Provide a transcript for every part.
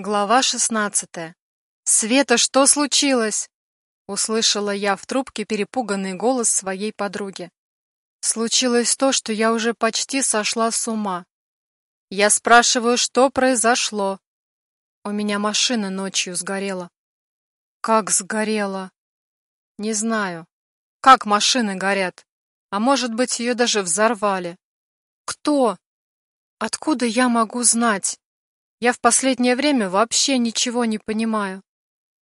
Глава шестнадцатая. «Света, что случилось?» Услышала я в трубке перепуганный голос своей подруги. Случилось то, что я уже почти сошла с ума. Я спрашиваю, что произошло. У меня машина ночью сгорела. Как сгорела? Не знаю. Как машины горят? А может быть, ее даже взорвали? Кто? Откуда я могу знать? Я в последнее время вообще ничего не понимаю.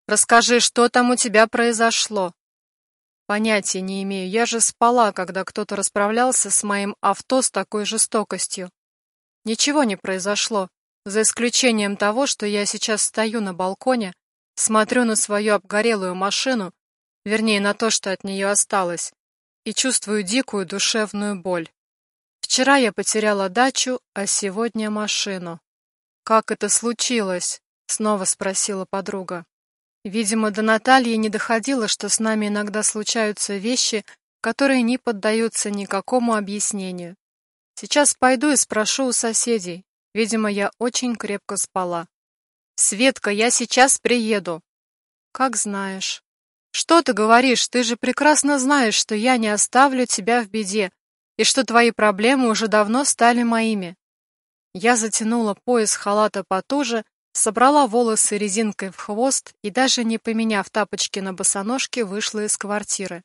Расскажи, что там у тебя произошло? Понятия не имею. Я же спала, когда кто-то расправлялся с моим авто с такой жестокостью. Ничего не произошло, за исключением того, что я сейчас стою на балконе, смотрю на свою обгорелую машину, вернее, на то, что от нее осталось, и чувствую дикую душевную боль. Вчера я потеряла дачу, а сегодня машину. «Как это случилось?» — снова спросила подруга. Видимо, до Натальи не доходило, что с нами иногда случаются вещи, которые не поддаются никакому объяснению. Сейчас пойду и спрошу у соседей. Видимо, я очень крепко спала. «Светка, я сейчас приеду». «Как знаешь». «Что ты говоришь? Ты же прекрасно знаешь, что я не оставлю тебя в беде, и что твои проблемы уже давно стали моими. Я затянула пояс халата потуже, собрала волосы резинкой в хвост и даже не поменяв тапочки на босоножки, вышла из квартиры.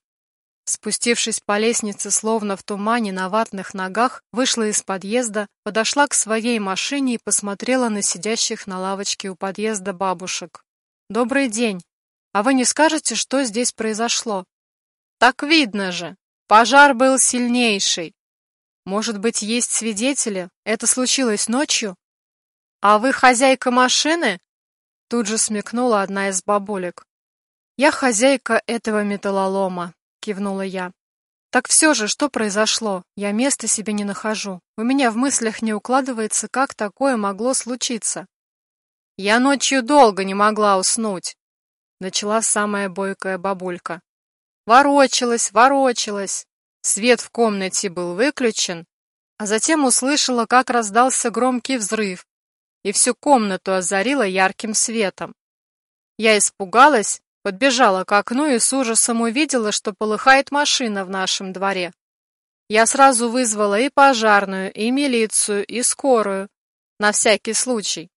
Спустившись по лестнице, словно в тумане, на ватных ногах, вышла из подъезда, подошла к своей машине и посмотрела на сидящих на лавочке у подъезда бабушек. «Добрый день! А вы не скажете, что здесь произошло?» «Так видно же! Пожар был сильнейший. Может быть, есть свидетели? Это случилось ночью? А вы хозяйка машины? Тут же смекнула одна из бабулек. Я хозяйка этого металлолома, кивнула я. Так все же, что произошло? Я места себе не нахожу. У меня в мыслях не укладывается, как такое могло случиться. Я ночью долго не могла уснуть, начала самая бойкая бабулька. Ворочалась, ворочалась. Свет в комнате был выключен, а затем услышала, как раздался громкий взрыв, и всю комнату озарило ярким светом. Я испугалась, подбежала к окну и с ужасом увидела, что полыхает машина в нашем дворе. Я сразу вызвала и пожарную, и милицию, и скорую, на всякий случай.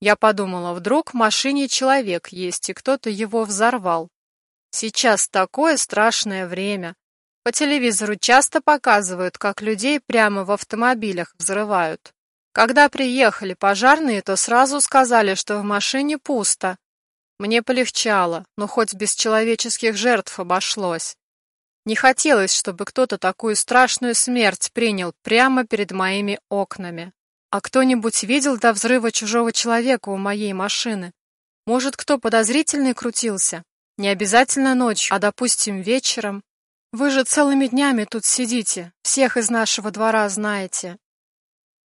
Я подумала, вдруг в машине человек есть, и кто-то его взорвал. Сейчас такое страшное время. По телевизору часто показывают, как людей прямо в автомобилях взрывают. Когда приехали пожарные, то сразу сказали, что в машине пусто. Мне полегчало, но хоть без человеческих жертв обошлось. Не хотелось, чтобы кто-то такую страшную смерть принял прямо перед моими окнами. А кто-нибудь видел до взрыва чужого человека у моей машины? Может, кто подозрительный крутился? Не обязательно ночью, а, допустим, вечером. Вы же целыми днями тут сидите, всех из нашего двора знаете.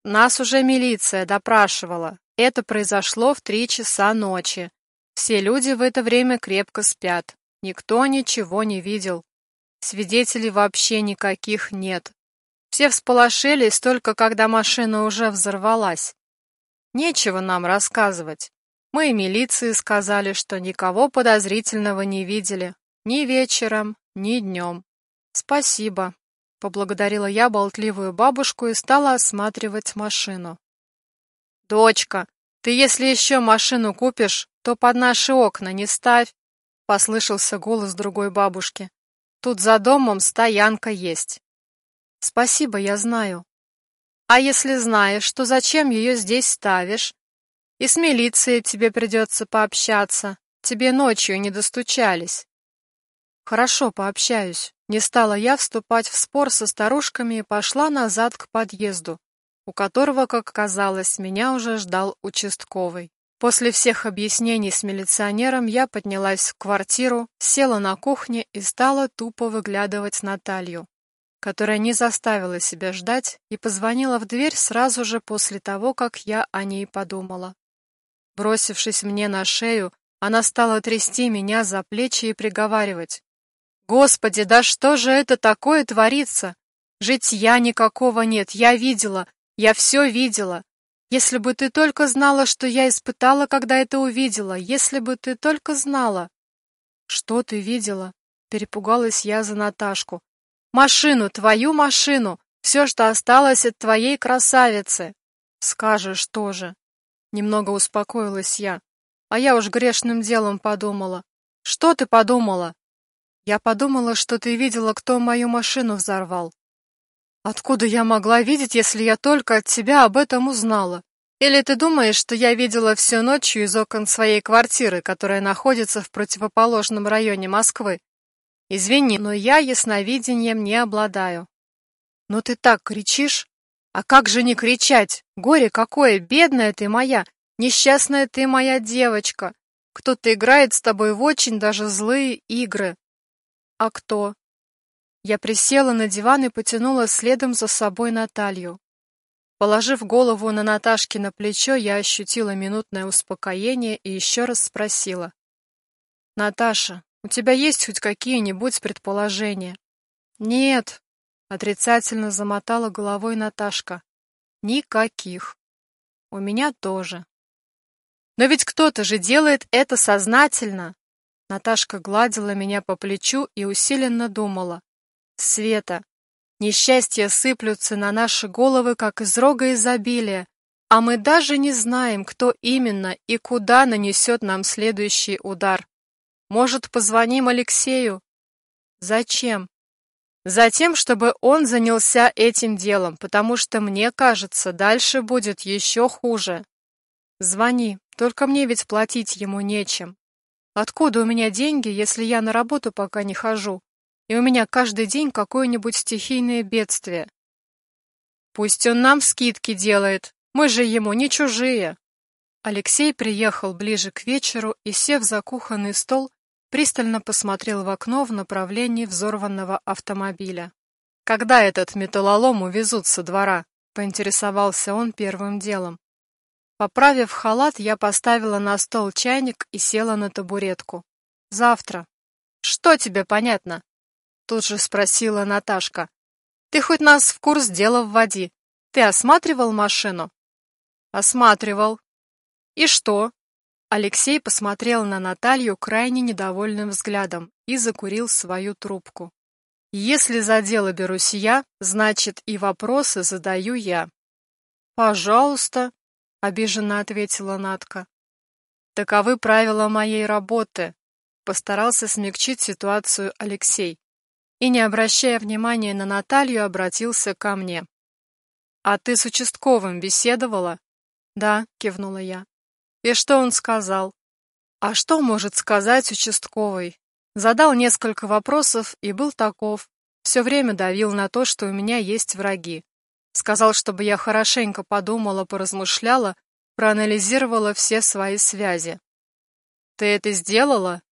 Нас уже милиция допрашивала. Это произошло в три часа ночи. Все люди в это время крепко спят. Никто ничего не видел. Свидетелей вообще никаких нет. Все всполошились только когда машина уже взорвалась. Нечего нам рассказывать. Мы и милиции сказали, что никого подозрительного не видели. Ни вечером, ни днем. «Спасибо», — поблагодарила я болтливую бабушку и стала осматривать машину. «Дочка, ты если еще машину купишь, то под наши окна не ставь», — послышался голос другой бабушки. «Тут за домом стоянка есть». «Спасибо, я знаю». «А если знаешь, то зачем ее здесь ставишь? И с милицией тебе придется пообщаться. Тебе ночью не достучались». «Хорошо, пообщаюсь». Не стала я вступать в спор со старушками и пошла назад к подъезду, у которого, как казалось, меня уже ждал участковый. После всех объяснений с милиционером я поднялась в квартиру, села на кухне и стала тупо выглядывать Наталью, которая не заставила себя ждать и позвонила в дверь сразу же после того, как я о ней подумала. Бросившись мне на шею, она стала трясти меня за плечи и приговаривать. Господи, да что же это такое творится? Житья никакого нет, я видела, я все видела. Если бы ты только знала, что я испытала, когда это увидела, если бы ты только знала. Что ты видела? Перепугалась я за Наташку. Машину, твою машину, все, что осталось от твоей красавицы. Скажешь тоже. Немного успокоилась я. А я уж грешным делом подумала. Что ты подумала? Я подумала, что ты видела, кто мою машину взорвал. Откуда я могла видеть, если я только от тебя об этом узнала? Или ты думаешь, что я видела все ночью из окон своей квартиры, которая находится в противоположном районе Москвы? Извини, но я ясновидением не обладаю. Но ты так кричишь? А как же не кричать? Горе какое, бедная ты моя, несчастная ты моя девочка. Кто-то играет с тобой в очень даже злые игры. А кто? Я присела на диван и потянула следом за собой Наталью. Положив голову на Наташкино плечо, я ощутила минутное успокоение и еще раз спросила. «Наташа, у тебя есть хоть какие-нибудь предположения?» «Нет», — отрицательно замотала головой Наташка. «Никаких. У меня тоже». «Но ведь кто-то же делает это сознательно!» Наташка гладила меня по плечу и усиленно думала. Света. Несчастья сыплются на наши головы, как из рога изобилия, а мы даже не знаем, кто именно и куда нанесет нам следующий удар. Может, позвоним Алексею? Зачем? Затем, чтобы он занялся этим делом, потому что, мне кажется, дальше будет еще хуже. Звони, только мне ведь платить ему нечем. Откуда у меня деньги, если я на работу пока не хожу? и у меня каждый день какое-нибудь стихийное бедствие. Пусть он нам скидки делает, мы же ему не чужие. Алексей приехал ближе к вечеру и, сев за кухонный стол, пристально посмотрел в окно в направлении взорванного автомобиля. «Когда этот металлолом увезут со двора?» — поинтересовался он первым делом. Поправив халат, я поставила на стол чайник и села на табуретку. «Завтра». «Что тебе понятно?» Тут же спросила Наташка. Ты хоть нас в курс дела вводи. Ты осматривал машину? Осматривал. И что? Алексей посмотрел на Наталью крайне недовольным взглядом и закурил свою трубку. Если за дело берусь я, значит и вопросы задаю я. Пожалуйста, обиженно ответила Натка. Таковы правила моей работы, постарался смягчить ситуацию Алексей и, не обращая внимания на Наталью, обратился ко мне. «А ты с участковым беседовала?» «Да», — кивнула я. «И что он сказал?» «А что может сказать участковый?» Задал несколько вопросов и был таков. Все время давил на то, что у меня есть враги. Сказал, чтобы я хорошенько подумала, поразмышляла, проанализировала все свои связи. «Ты это сделала?»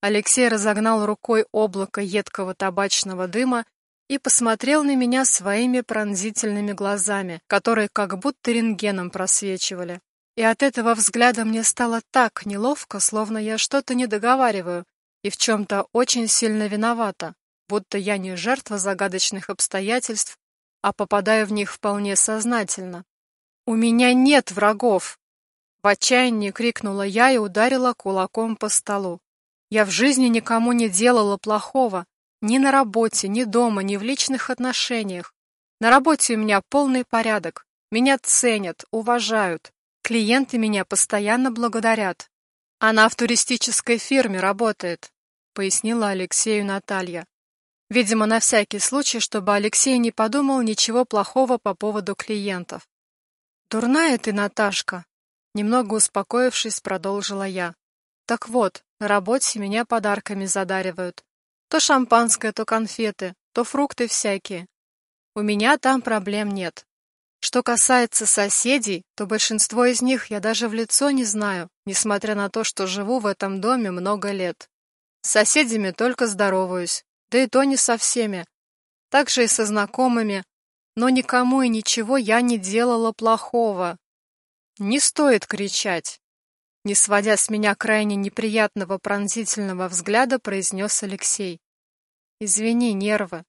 Алексей разогнал рукой облако едкого табачного дыма и посмотрел на меня своими пронзительными глазами, которые как будто рентгеном просвечивали. И от этого взгляда мне стало так неловко, словно я что-то не договариваю и в чем-то очень сильно виновата, будто я не жертва загадочных обстоятельств, а попадаю в них вполне сознательно. «У меня нет врагов!» В отчаянии крикнула я и ударила кулаком по столу. Я в жизни никому не делала плохого, ни на работе, ни дома, ни в личных отношениях. На работе у меня полный порядок. Меня ценят, уважают. Клиенты меня постоянно благодарят. Она в туристической фирме работает, пояснила Алексею Наталья. Видимо, на всякий случай, чтобы Алексей не подумал ничего плохого по поводу клиентов. «Дурная ты, Наташка!» Немного успокоившись, продолжила я. «Так вот, на работе меня подарками задаривают. То шампанское, то конфеты, то фрукты всякие. У меня там проблем нет. Что касается соседей, то большинство из них я даже в лицо не знаю, несмотря на то, что живу в этом доме много лет. С соседями только здороваюсь, да и то не со всеми. Также и со знакомыми, но никому и ничего я не делала плохого. Не стоит кричать. Не сводя с меня крайне неприятного пронзительного взгляда, произнес Алексей. «Извини, нервы».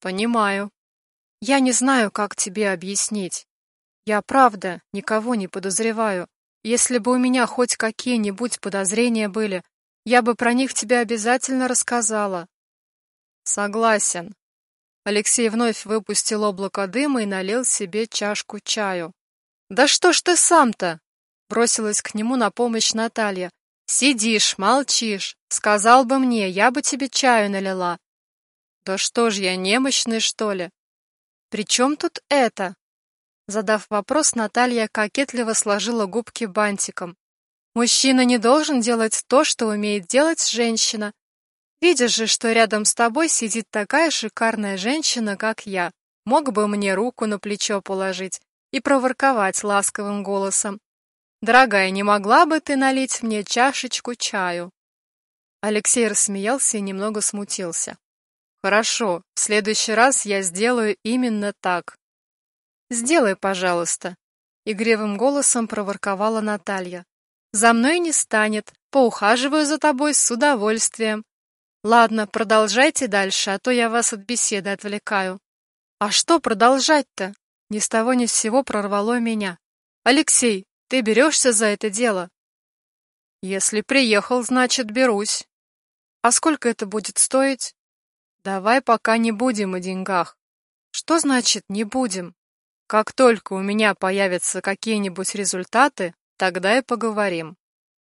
«Понимаю. Я не знаю, как тебе объяснить. Я правда никого не подозреваю. Если бы у меня хоть какие-нибудь подозрения были, я бы про них тебе обязательно рассказала. Согласен. Алексей вновь выпустил облако дыма и налил себе чашку чаю. Да что ж ты сам-то? Бросилась к нему на помощь Наталья. Сидишь, молчишь. Сказал бы мне, я бы тебе чаю налила. Да что ж я немощный, что ли? При чем тут это? Задав вопрос, Наталья кокетливо сложила губки бантиком. Мужчина не должен делать то, что умеет делать женщина. Видишь же, что рядом с тобой сидит такая шикарная женщина, как я. Мог бы мне руку на плечо положить и проворковать ласковым голосом. «Дорогая, не могла бы ты налить мне чашечку чаю?» Алексей рассмеялся и немного смутился. «Хорошо, в следующий раз я сделаю именно так. «Сделай, пожалуйста», — игривым голосом проворковала Наталья. «За мной не станет, поухаживаю за тобой с удовольствием. Ладно, продолжайте дальше, а то я вас от беседы отвлекаю». «А что продолжать-то?» Ни с того ни с сего прорвало меня. «Алексей, ты берешься за это дело?» «Если приехал, значит, берусь». «А сколько это будет стоить?» «Давай пока не будем о деньгах». «Что значит «не будем»?» Как только у меня появятся какие-нибудь результаты, тогда и поговорим.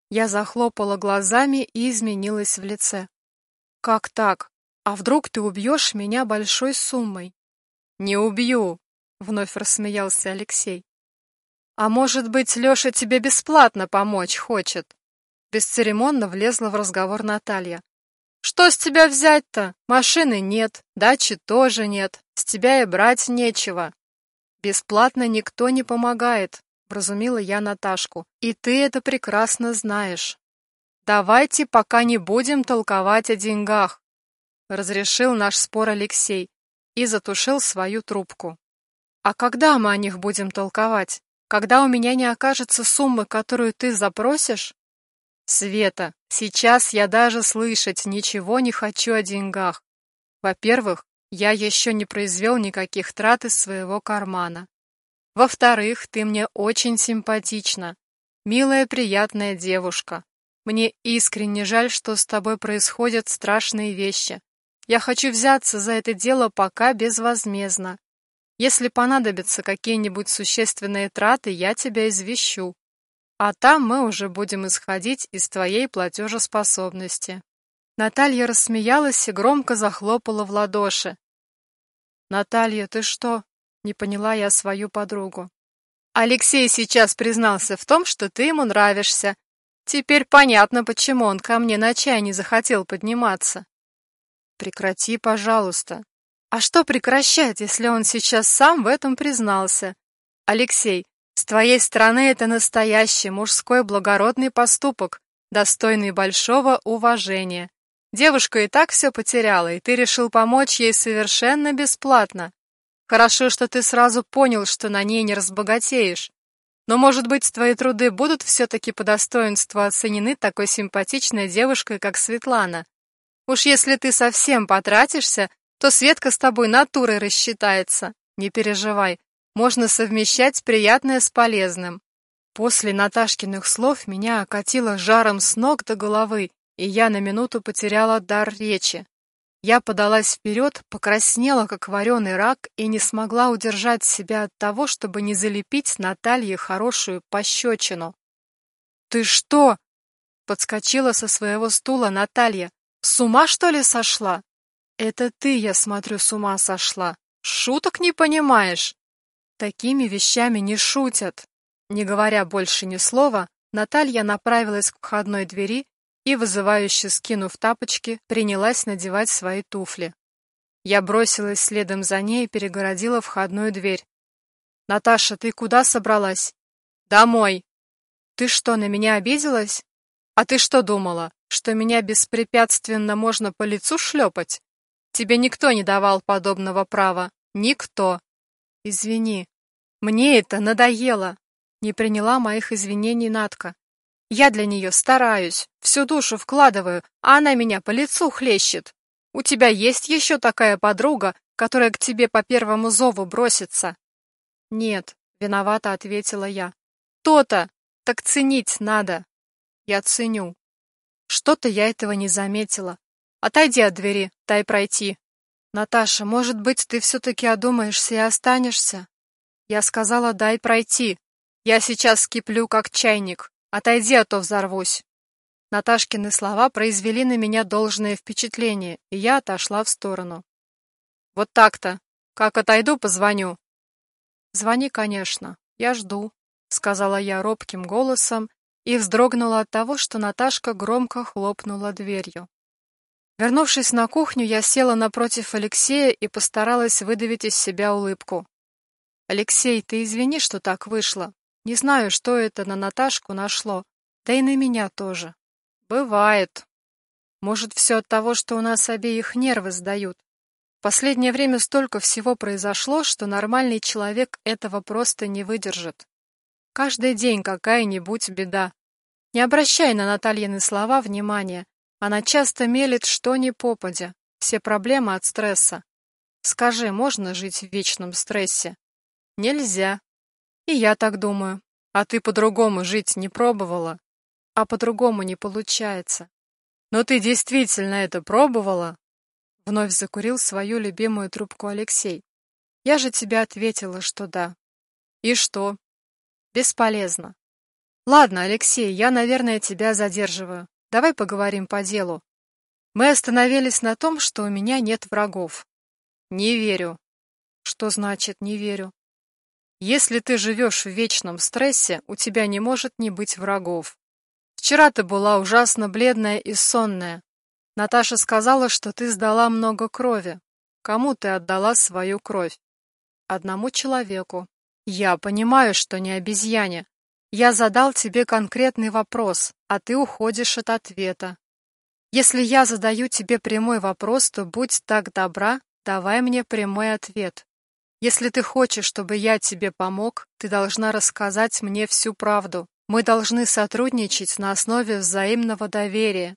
Я захлопала глазами и изменилась в лице. Как так? А вдруг ты убьешь меня большой суммой? Не убью, вновь рассмеялся Алексей. А может быть, Лёша тебе бесплатно помочь хочет? Бесцеремонно влезла в разговор Наталья. Что с тебя взять-то? Машины нет, дачи тоже нет, с тебя и брать нечего. «Бесплатно никто не помогает», — вразумила я Наташку. «И ты это прекрасно знаешь. Давайте пока не будем толковать о деньгах», — разрешил наш спор Алексей и затушил свою трубку. «А когда мы о них будем толковать? Когда у меня не окажется суммы, которую ты запросишь?» «Света, сейчас я даже слышать ничего не хочу о деньгах. Во-первых, я еще не произвел никаких трат из своего кармана. Во-вторых, ты мне очень симпатична. Милая, приятная девушка. Мне искренне жаль, что с тобой происходят страшные вещи. Я хочу взяться за это дело пока безвозмездно. Если понадобятся какие-нибудь существенные траты, я тебя извещу. А там мы уже будем исходить из твоей платежеспособности. Наталья рассмеялась и громко захлопала в ладоши. «Наталья, ты что?» — не поняла я свою подругу. «Алексей сейчас признался в том, что ты ему нравишься. Теперь понятно, почему он ко мне на чай не захотел подниматься». «Прекрати, пожалуйста». «А что прекращать, если он сейчас сам в этом признался?» «Алексей, с твоей стороны это настоящий мужской благородный поступок, достойный большого уважения. Девушка и так все потеряла, и ты решил помочь ей совершенно бесплатно. Хорошо, что ты сразу понял, что на ней не разбогатеешь. Но, может быть, твои труды будут все-таки по достоинству оценены такой симпатичной девушкой, как Светлана. Уж если ты совсем потратишься, то Светка с тобой натурой рассчитается. Не переживай, можно совмещать приятное с полезным. После Наташкиных слов меня окатило жаром с ног до головы, и я на минуту потеряла дар речи. Я подалась вперед, покраснела, как вареный рак, и не смогла удержать себя от того, чтобы не залепить Наталье хорошую пощечину. «Ты что?» — подскочила со своего стула Наталья. «С ума, что ли, сошла?» «Это ты, я смотрю, с ума сошла. Шуток не понимаешь?» «Такими вещами не шутят». Не говоря больше ни слова, Наталья направилась к входной двери и, вызывающе скинув тапочки, принялась надевать свои туфли. Я бросилась следом за ней и перегородила входную дверь. «Наташа, ты куда собралась?» «Домой!» «Ты что, на меня обиделась? А ты что думала, что меня беспрепятственно можно по лицу шлепать? Тебе никто не давал подобного права. Никто!» «Извини, мне это надоело!» Не приняла моих извинений Натка. Я для нее стараюсь, всю душу вкладываю, а она меня по лицу хлещет. У тебя есть еще такая подруга, которая к тебе по первому зову бросится? Нет, Виновато ответила я. То-то! Так ценить надо. Я ценю. Что-то я этого не заметила. Отойди от двери, дай пройти. Наташа, может быть, ты все-таки одумаешься и останешься? Я сказала, дай пройти. Я сейчас скиплю, как чайник. Отойди, а то взорвусь. Наташкины слова произвели на меня должное впечатление, и я отошла в сторону. Вот так-то. Как отойду, позвоню. Звони, конечно. Я жду, сказала я робким голосом и вздрогнула от того, что Наташка громко хлопнула дверью. Вернувшись на кухню, я села напротив Алексея и постаралась выдавить из себя улыбку. «Алексей, ты извини, что так вышло. Не знаю, что это на Наташку нашло, да и на меня тоже. Бывает. Может, все от того, что у нас обеих нервы сдают. В последнее время столько всего произошло, что нормальный человек этого просто не выдержит. Каждый день какая-нибудь беда. Не обращай на Натальины слова внимания. Она часто мелет что ни попадя. Все проблемы от стресса. Скажи, можно жить в вечном стрессе? Нельзя. И я так думаю. А ты по-другому жить не пробовала? А по-другому не получается. Но ты действительно это пробовала? Вновь закурил свою любимую трубку Алексей. Я же тебе ответила, что да. И что? Бесполезно. Ладно, Алексей, я, наверное, тебя задерживаю. Давай поговорим по делу. Мы остановились на том, что у меня нет врагов. Не верю. Что значит «не верю»? Если ты живешь в вечном стрессе, у тебя не может не быть врагов. Вчера ты была ужасно бледная и сонная. Наташа сказала, что ты сдала много крови. Кому ты отдала свою кровь? Одному человеку. Я понимаю, что не обезьяне. Я задал тебе конкретный вопрос, а ты уходишь от ответа. Если я задаю тебе прямой вопрос, то будь так добра, давай мне прямой ответ. Если ты хочешь, чтобы я тебе помог, ты должна рассказать мне всю правду. Мы должны сотрудничать на основе взаимного доверия.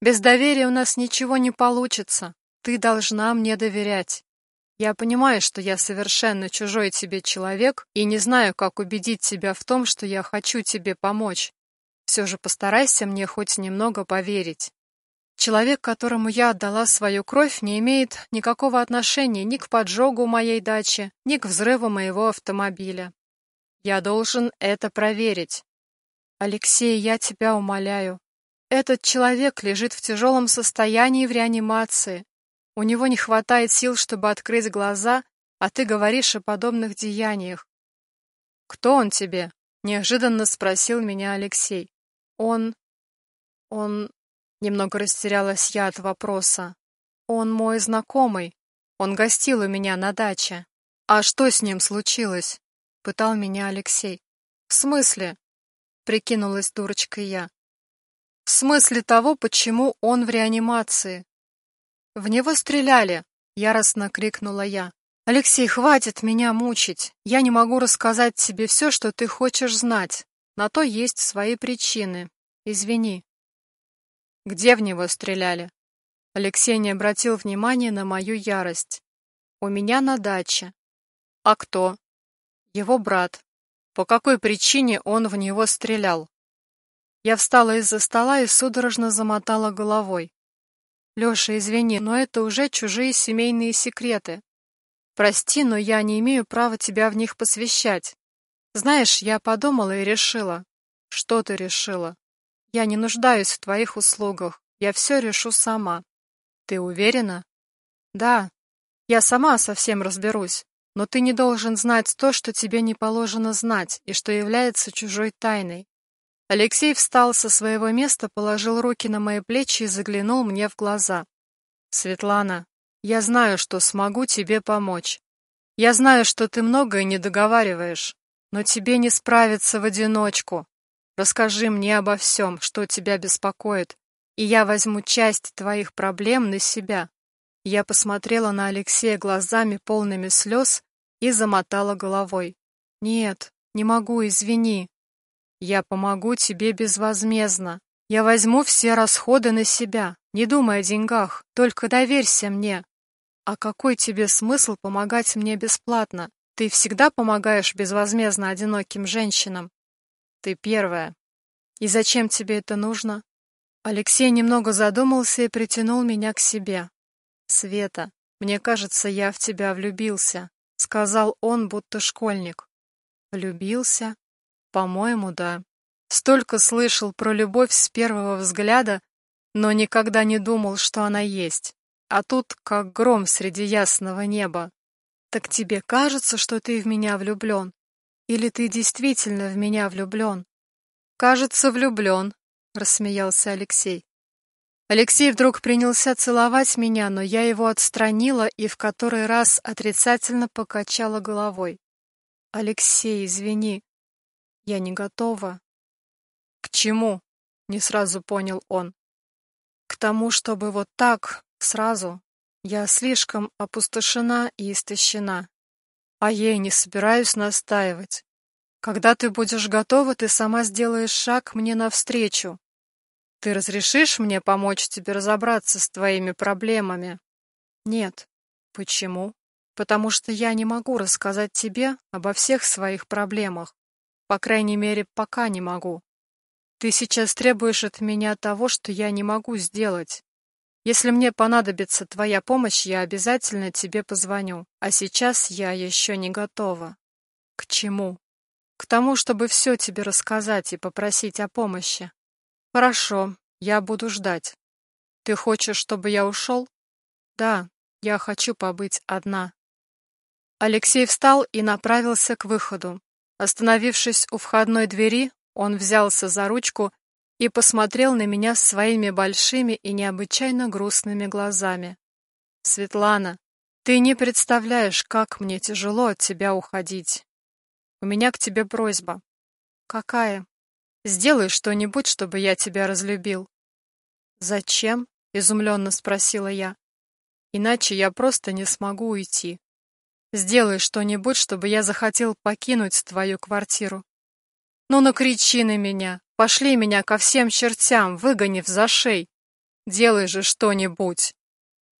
Без доверия у нас ничего не получится. Ты должна мне доверять. Я понимаю, что я совершенно чужой тебе человек и не знаю, как убедить тебя в том, что я хочу тебе помочь. Все же постарайся мне хоть немного поверить. Человек, которому я отдала свою кровь, не имеет никакого отношения ни к поджогу моей дачи, ни к взрыву моего автомобиля. Я должен это проверить. Алексей, я тебя умоляю. Этот человек лежит в тяжелом состоянии в реанимации. У него не хватает сил, чтобы открыть глаза, а ты говоришь о подобных деяниях. Кто он тебе? Неожиданно спросил меня Алексей. Он... Он... Немного растерялась я от вопроса. Он мой знакомый. Он гостил у меня на даче. А что с ним случилось? Пытал меня Алексей. В смысле? Прикинулась дурочкой я. В смысле того, почему он в реанимации. В него стреляли, яростно крикнула я. Алексей, хватит меня мучить. Я не могу рассказать тебе все, что ты хочешь знать. На то есть свои причины. Извини. Где в него стреляли? Алексей не обратил внимания на мою ярость. У меня на даче. А кто? Его брат. По какой причине он в него стрелял? Я встала из-за стола и судорожно замотала головой. Лёша, извини, но это уже чужие семейные секреты. Прости, но я не имею права тебя в них посвящать. Знаешь, я подумала и решила. Что ты решила? Я не нуждаюсь в твоих услугах. Я все решу сама. Ты уверена? Да. Я сама совсем разберусь. Но ты не должен знать то, что тебе не положено знать и что является чужой тайной. Алексей встал со своего места, положил руки на мои плечи и заглянул мне в глаза. Светлана, я знаю, что смогу тебе помочь. Я знаю, что ты многое не договариваешь, но тебе не справиться в одиночку. Расскажи мне обо всем, что тебя беспокоит, и я возьму часть твоих проблем на себя. Я посмотрела на Алексея глазами полными слез и замотала головой. Нет, не могу, извини. Я помогу тебе безвозмездно. Я возьму все расходы на себя. Не думай о деньгах, только доверься мне. А какой тебе смысл помогать мне бесплатно? Ты всегда помогаешь безвозмездно одиноким женщинам. Ты первая. И зачем тебе это нужно? Алексей немного задумался и притянул меня к себе. Света, мне кажется, я в тебя влюбился, сказал он, будто школьник. Влюбился? По-моему, да. Столько слышал про любовь с первого взгляда, но никогда не думал, что она есть. А тут как гром среди ясного неба. Так тебе кажется, что ты в меня влюблен? Или ты действительно в меня влюблен? Кажется, влюблен, рассмеялся Алексей. Алексей вдруг принялся целовать меня, но я его отстранила и в который раз отрицательно покачала головой. Алексей, извини, я не готова. К чему? Не сразу понял он. К тому, чтобы вот так, сразу. Я слишком опустошена и истощена. А ей не собираюсь настаивать. Когда ты будешь готова, ты сама сделаешь шаг мне навстречу. Ты разрешишь мне помочь тебе разобраться с твоими проблемами? Нет. Почему? Потому что я не могу рассказать тебе обо всех своих проблемах. По крайней мере, пока не могу. Ты сейчас требуешь от меня того, что я не могу сделать. Если мне понадобится твоя помощь, я обязательно тебе позвоню. А сейчас я еще не готова. К чему? К тому, чтобы все тебе рассказать и попросить о помощи. Хорошо, я буду ждать. Ты хочешь, чтобы я ушел? Да, я хочу побыть одна. Алексей встал и направился к выходу. Остановившись у входной двери, он взялся за ручку и посмотрел на меня своими большими и необычайно грустными глазами. «Светлана, ты не представляешь, как мне тяжело от тебя уходить. У меня к тебе просьба». «Какая?» «Сделай что-нибудь, чтобы я тебя разлюбил». «Зачем?» — изумленно спросила я. «Иначе я просто не смогу уйти. Сделай что-нибудь, чтобы я захотел покинуть твою квартиру. Ну, накричи на меня, пошли меня ко всем чертям, выгонив за шей. Делай же что-нибудь.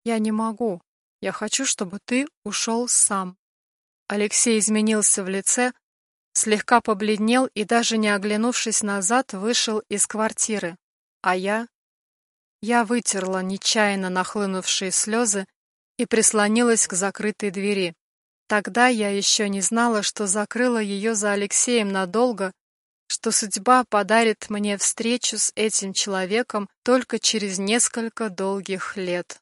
Я не могу. Я хочу, чтобы ты ушел сам. Алексей изменился в лице, слегка побледнел и даже не оглянувшись назад, вышел из квартиры. А я... Я вытерла нечаянно нахлынувшие слезы и прислонилась к закрытой двери. Тогда я еще не знала, что закрыла ее за Алексеем надолго что судьба подарит мне встречу с этим человеком только через несколько долгих лет.